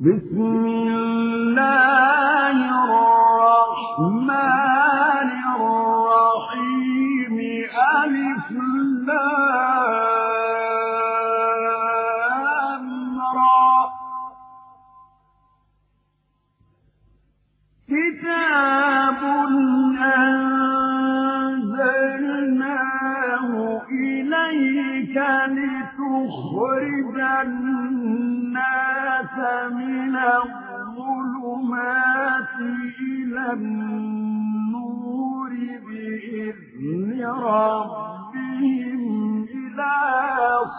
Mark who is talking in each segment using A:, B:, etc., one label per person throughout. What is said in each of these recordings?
A: بسم الله الرحمن النور بإذن ربهم إلى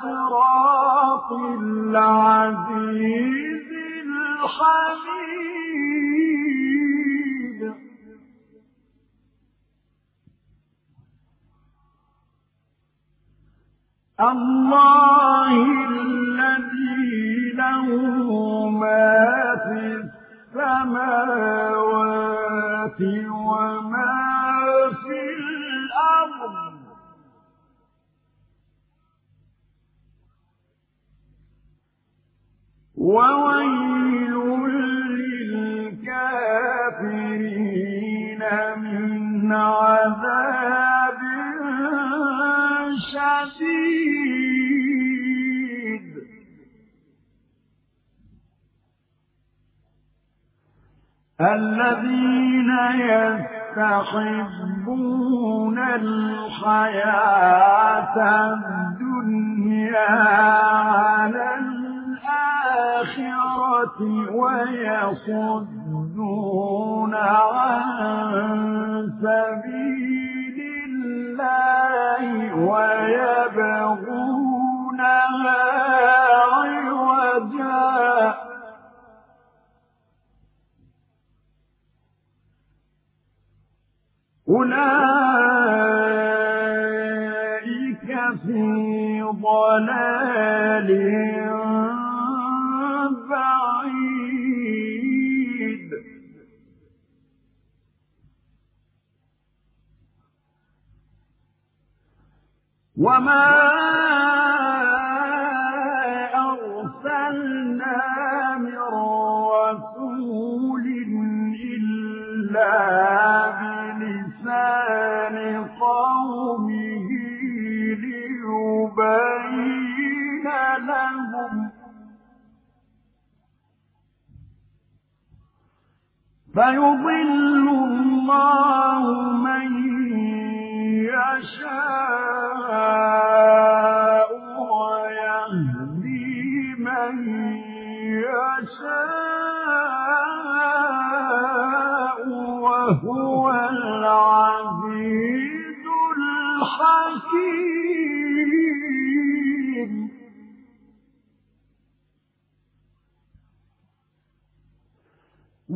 A: صراط العزيز الحميد. الله الذي له ما في السماوات وما في الأرض. وويل الذين يستحبون الحياة الدنيا على الآخرة ويصدون عن سبيل الله ويبغونها عوجا. أولئك في ضلال بعيد. وما أرسلنا من رسول إلا فيضل الله من يشاء.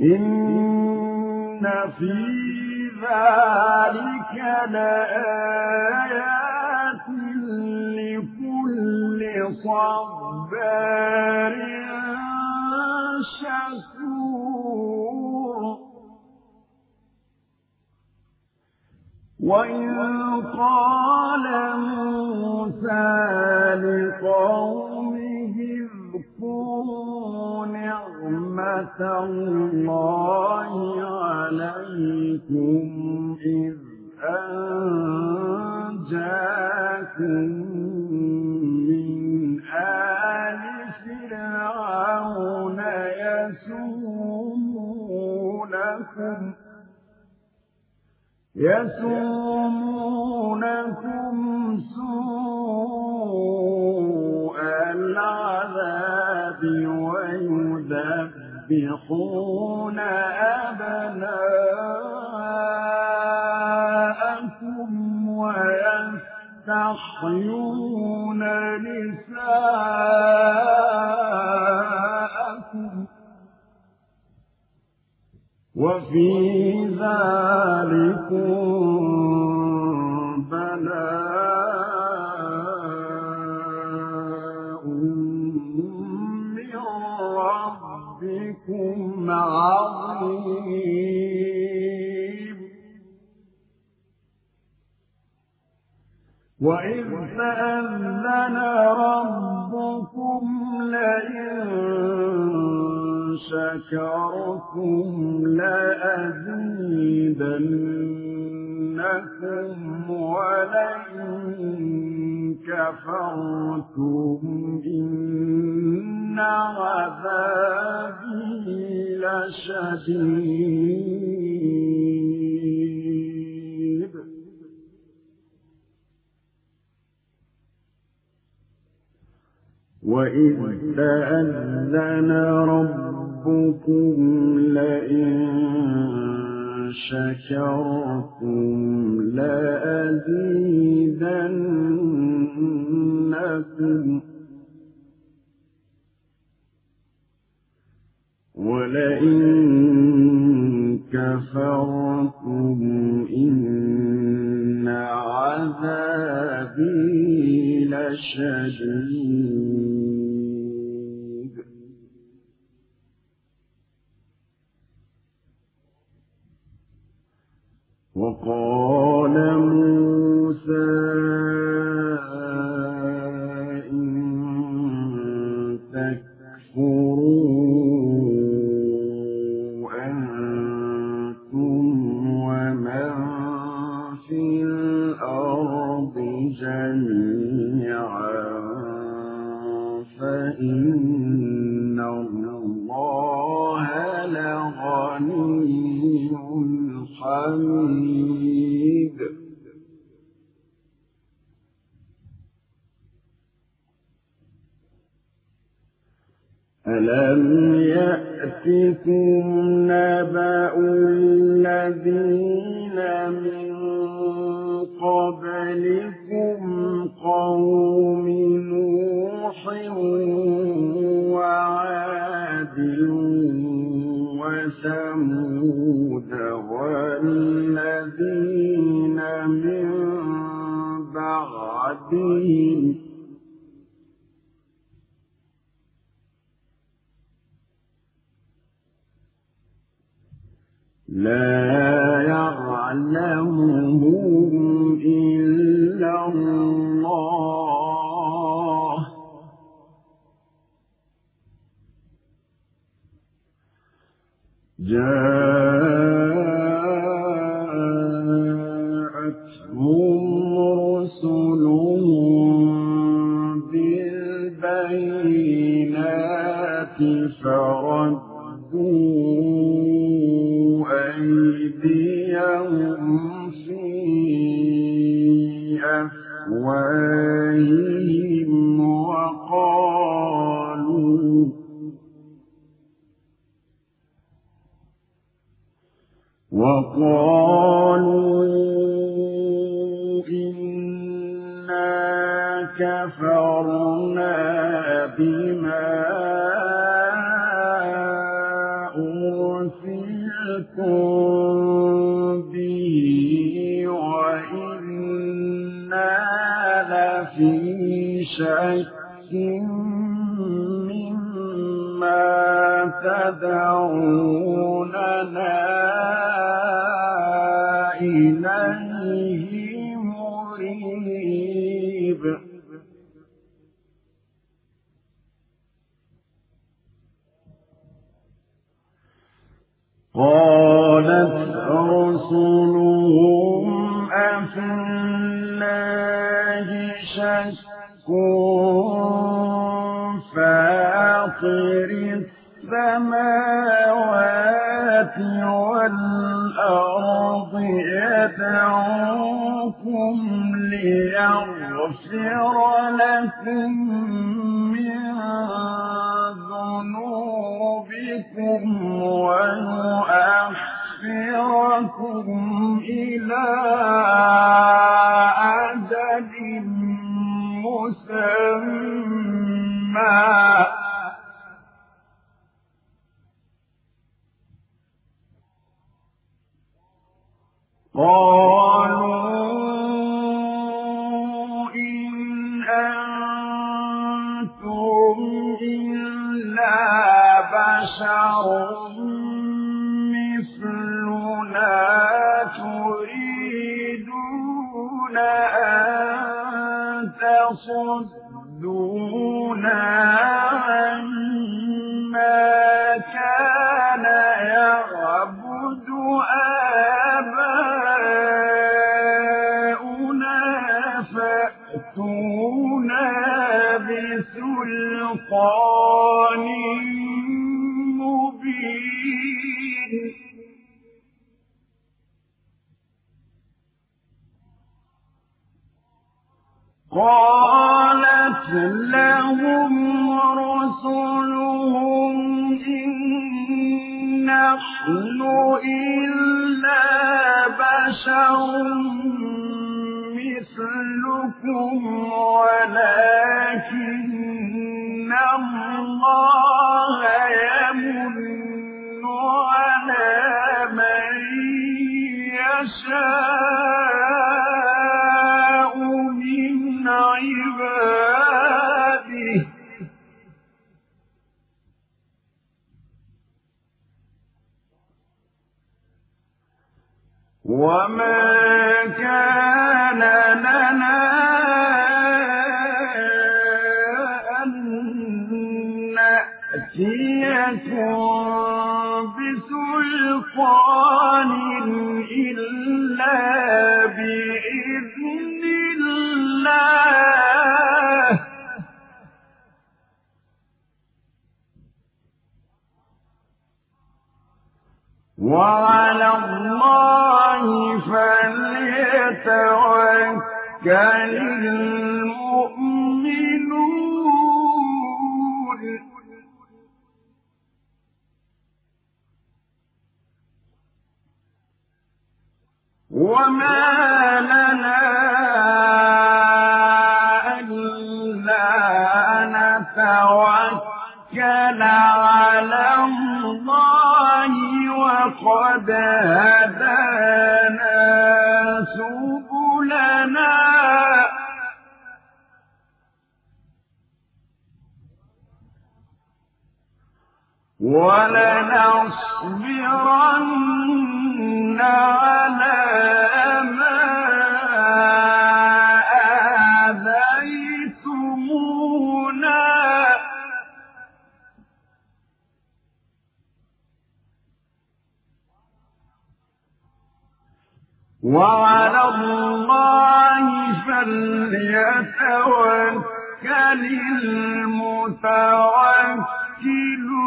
A: إن في ذلك لآيات لكل صبار شكور وإذ قال موسى لقومه اذكروا نعمة الله عليكم إذ أنجاكم من آل فرعون يسومونكم يسومونكم ويذبحون أبناءكم ويستحيون نساءكم وفي ذلكم تأذن ربكم لئن شكرتم. ربكم ربكم لئن شكرتم لأزيدنكم ولئن كفرتم إن عذابي لشديد. لا يعلمهم تدعوننا السماوات والأرض يدعوكم ليغفر لكم من ذنوبكم ويؤخركم إلى أجل مسمى. قالوا إن أنتم إلا بشر مثلنا تريدون أن تصدونا وعلى الله فليتوكل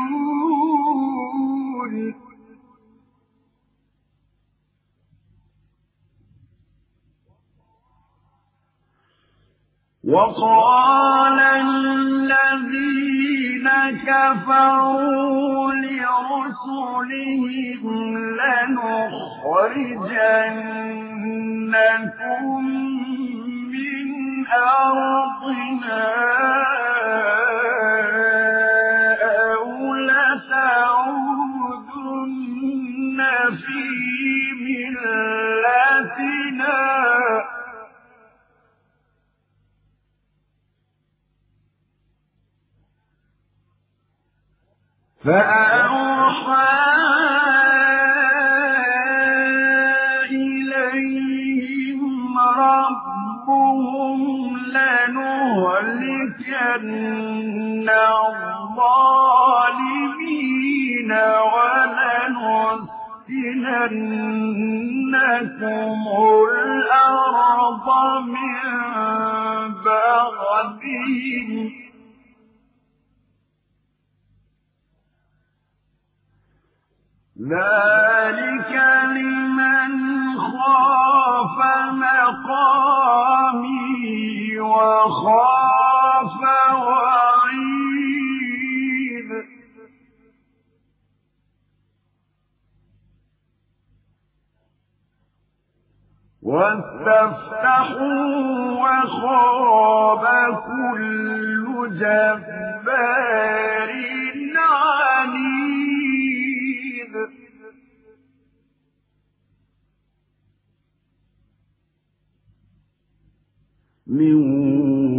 A: المتوكلون. وقال الذين كفروا لرسلهم لنخرجنكم من أرضنا أو لتعودن في ملتنا. فأوحى إليهم ربهم لنهلكن الظالمين ولنسكننكم الأرض من بعدهم. ذلك لمن خاف مقامي وخاف وعيد. واستفتحوا وخاب كل جبار عنيد. من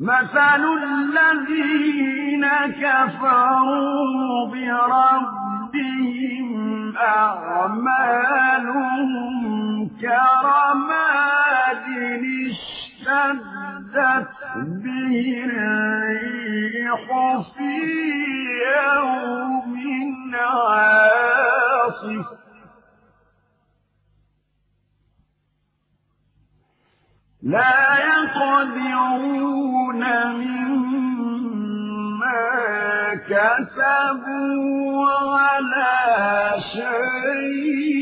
A: مثل الذين كفروا بربهم أعمالهم كرماد اشتدت به الريح في يوم عاصف. لا يقدرون كسبوا على شيء.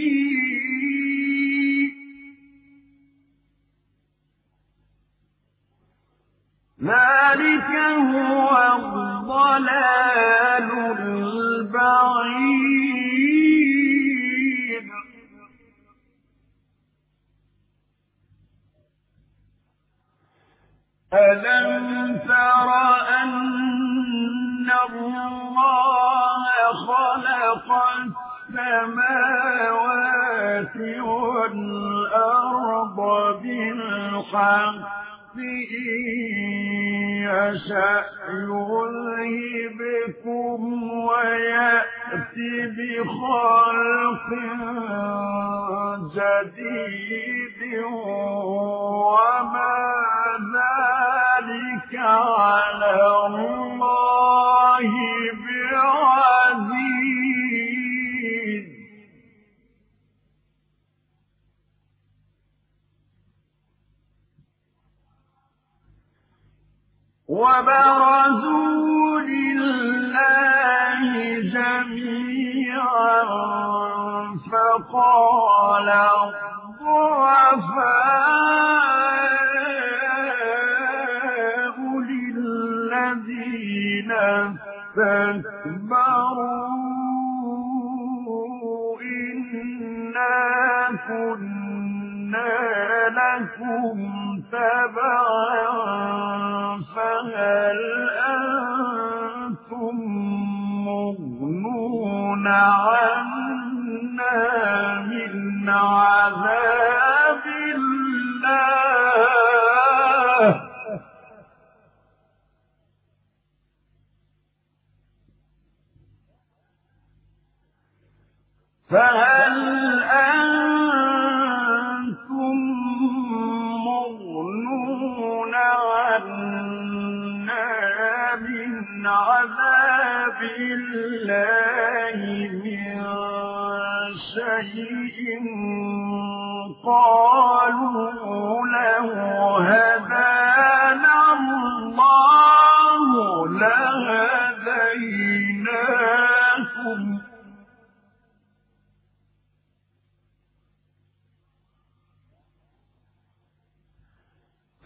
A: ذلك هو الضلال البعيد. ألم تر أن الله خلق السماوات والأرض بالحق يشأ يذهبكم ويأتي بخلق جديد وما ذلك على الله وبرزوا لله جميعا فقال الضعفاء للذين استكبروا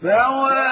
A: سواء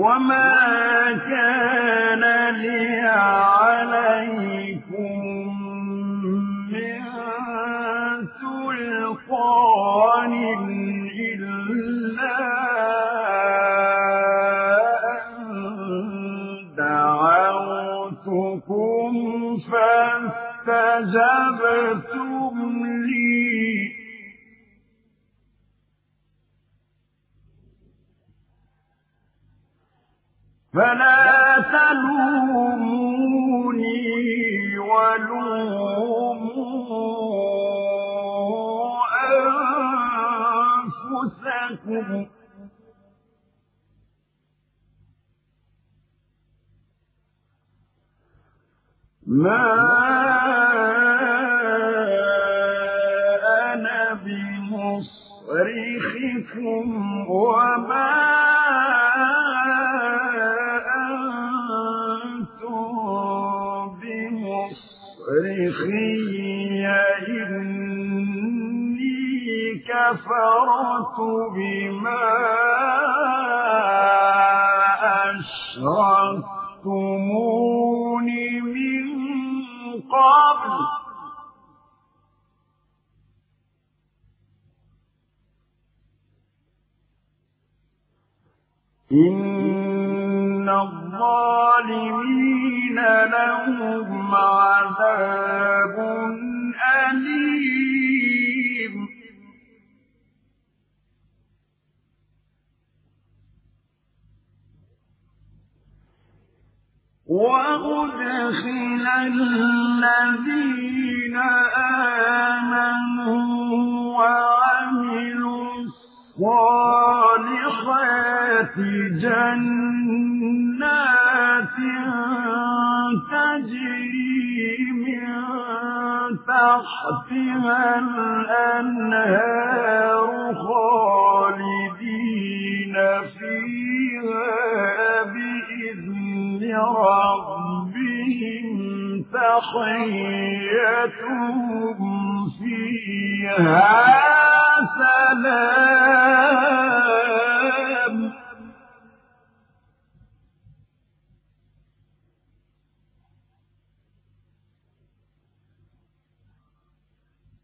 A: وما كان لي إن الظالمين لهم عذاب أليم وأدخل الذين آمنوا وعملوا الصالحات جنات تجري من تحتها الأنهار خالدين فيها بإذن ربهم. تحيتهم فيها سلام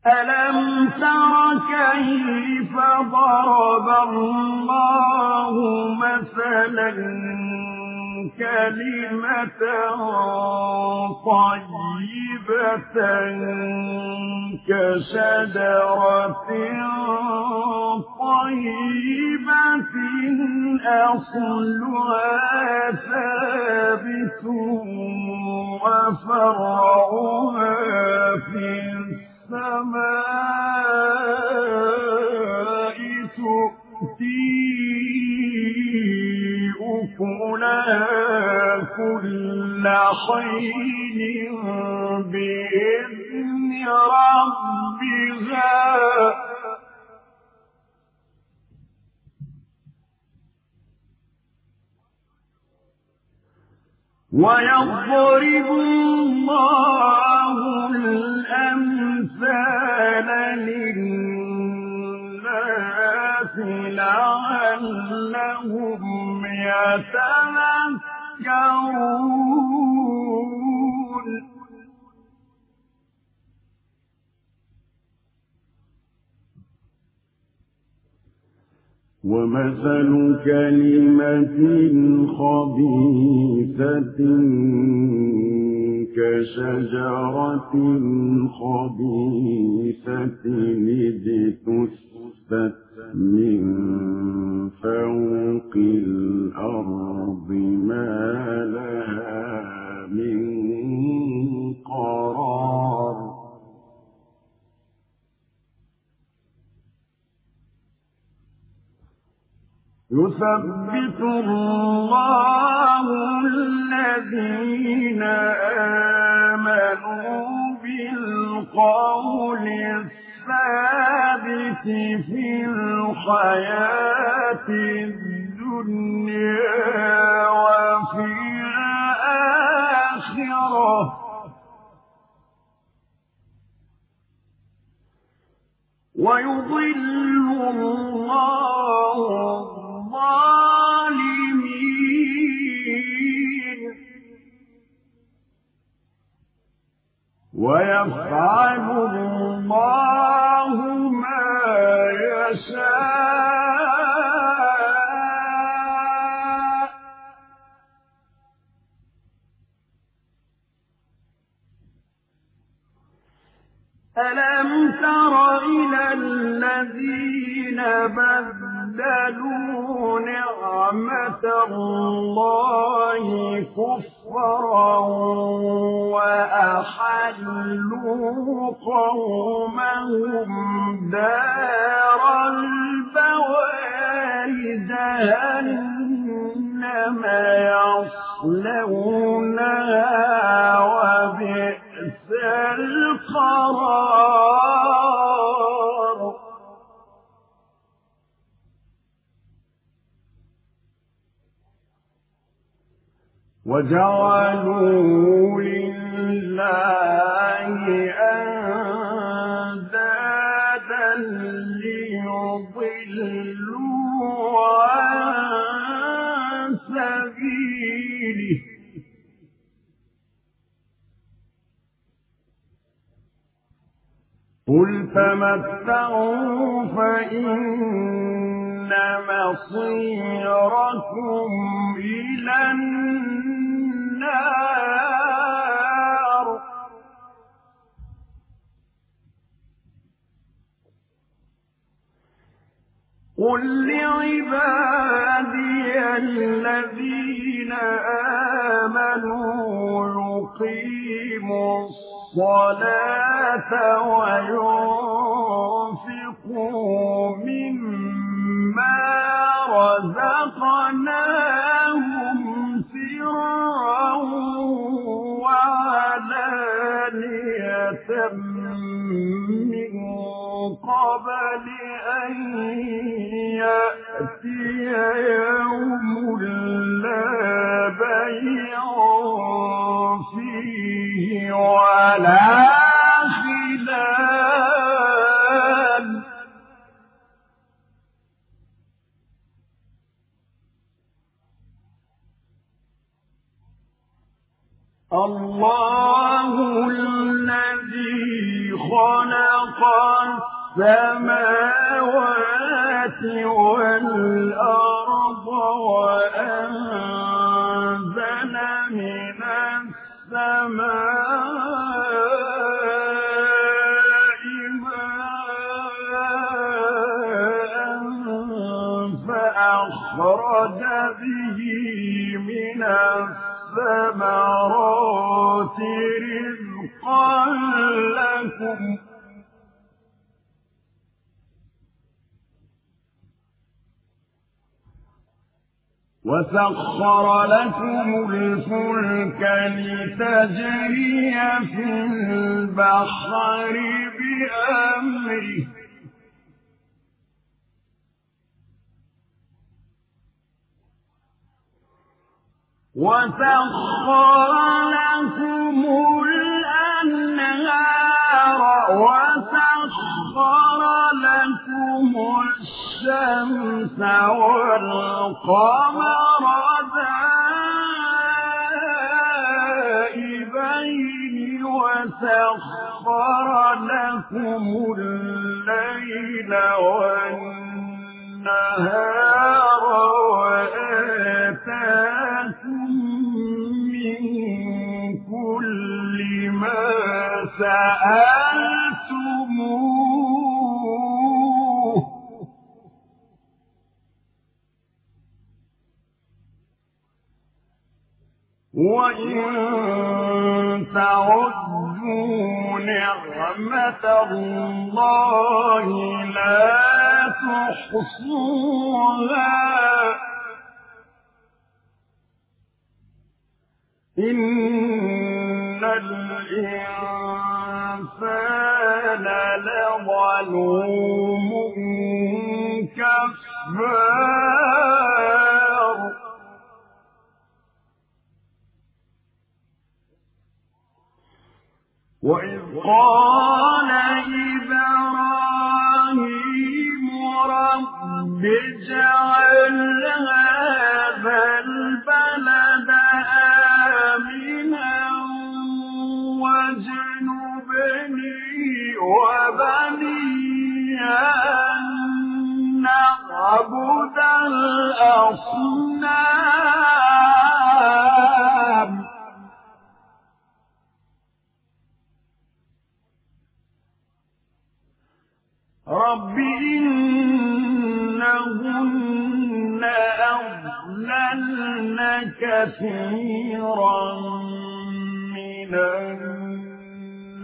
A: ألم تر كيف ضرب الله مثلا كلمة طيبة كشجرة طيبة أصلها ثابت وفرعها في السماء. أكلها كل حين بإذن ربها ويضرب الله الأمثال لعلهم يتذكرون. ومثل كلمة خبيثة كشجرة خبيثة اجتثت من فوق الأرض ما لها من قرار. يثبت الله الذين آمنوا بالقول الثابت في الحياة الدنيا وفي الآخرة. ويضل الله الظالمين. ويفعل الله ما يشاء. ألم تر إلى الذين بدلوا نعمة الله كفرا وأحلوا قومهم دار البوار جهنم يصلونها وبئس القرار. وجعلوا لله أندادا ليضلوا عن سبيله. قل تمتعوا فإن مصيركم إلى النار. قل لعبادي الذين آمنوا يقيموا الصلاة وينفقوا رزقناهم سرا وعلانية من قبل أن يأتي يوم لا بيع فيه ولا الله الذي خلق السماوات والأرض وأنزل من السماء ماء فأخرج به من الثمرات رزقا لكم وسخر لكم الفلك لتجري في البحر بأمره. وسخر لكم الأنهار وسخر لكم الشمس والقمر دائبين وسخر لكم الليل والنهار وآتاكم سألتموه. وإن تعدوا نعمة الله لا تحصوها. إن الإنسان لظلوم كفار. وإذ قال إبراهيم رب اجعل هذا البلد وبني أن نعبد الأصنام. رب إنهن أضللن كثيرا من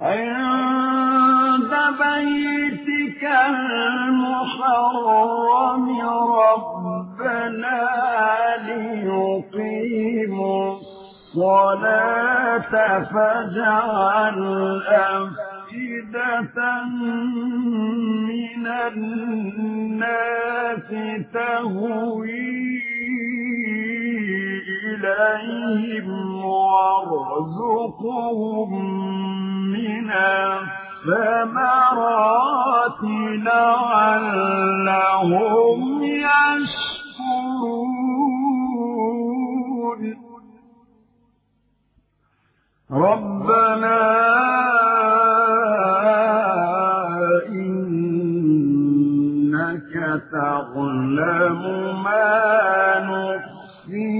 A: عند بيتك المحرم ربنا ليقيموا الصلاة فاجعل أفئدة من الناس تهوي إليهم وارزقهم من الثمرات لعلهم يشكرون. ربنا إنك تعلم ما نخفي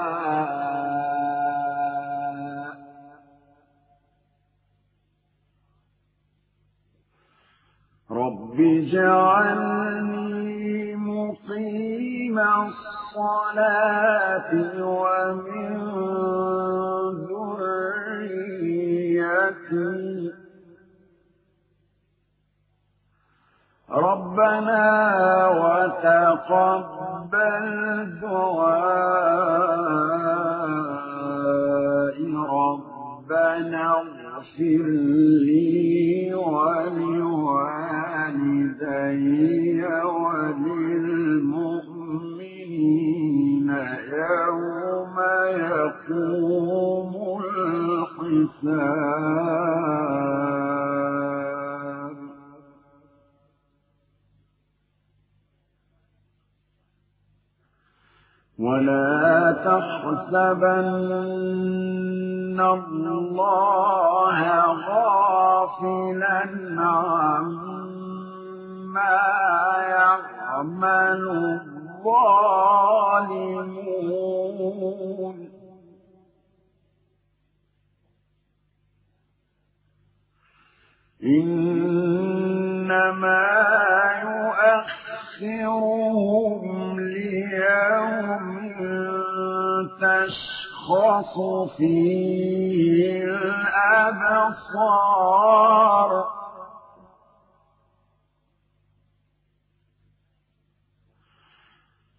A: رب اجعلني مقيم الصلاة ومن ذريتي. ربنا وتقبل دعائي ربنا اغفر لي ولوالدي. وللمؤمنين يوم يقوم الحساب. ولا تحسبن الله غافلا عما يعمل الظالمون. إنما يؤخرهم ليوم تشخص فيه الأبصار.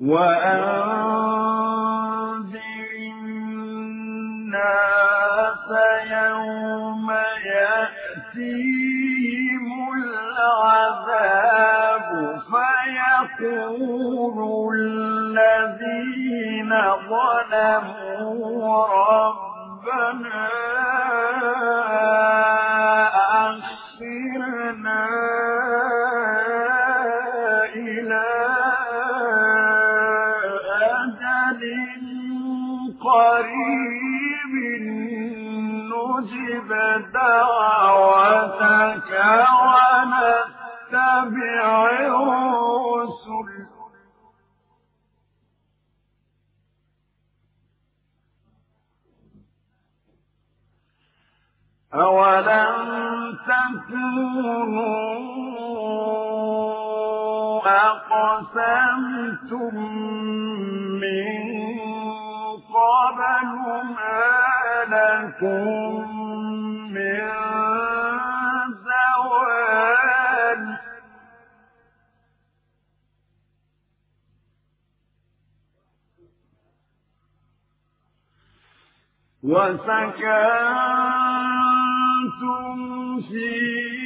A: وأنذر الناس يوم يأتيهم العذاب فيقول الذين ظلموا ربنا أقسمتم من قبل ما لكم من وسكنتم في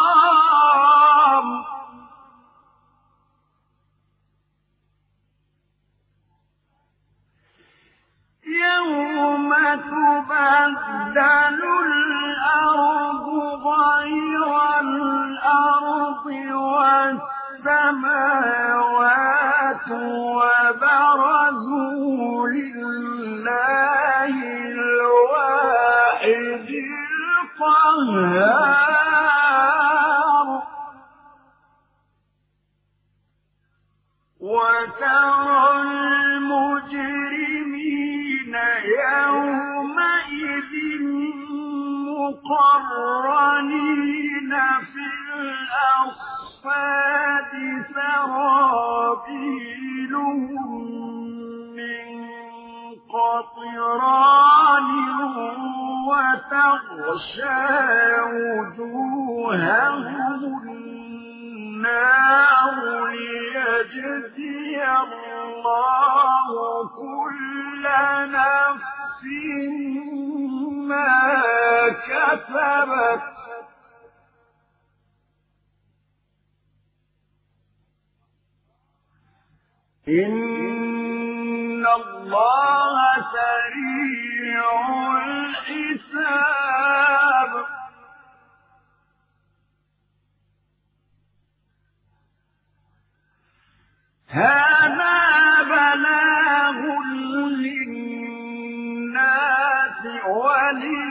A: يوم تبدل الأرض غير الأرض والسماوات وبرزوا لله الواحد القهار. وترى المجرمين يومئذ مقرنين في الأصفاد سرابيلهم من قطران وتغشى وجوههم النار ليجد كسبت إن الله سريع الحساب. هذا بلاغ للناس ولينذروا